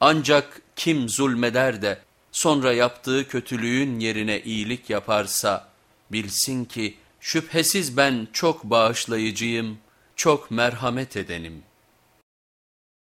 Ancak kim zulmeder de sonra yaptığı kötülüğün yerine iyilik yaparsa bilsin ki şüphesiz ben çok bağışlayıcıyım, çok merhamet edenim.''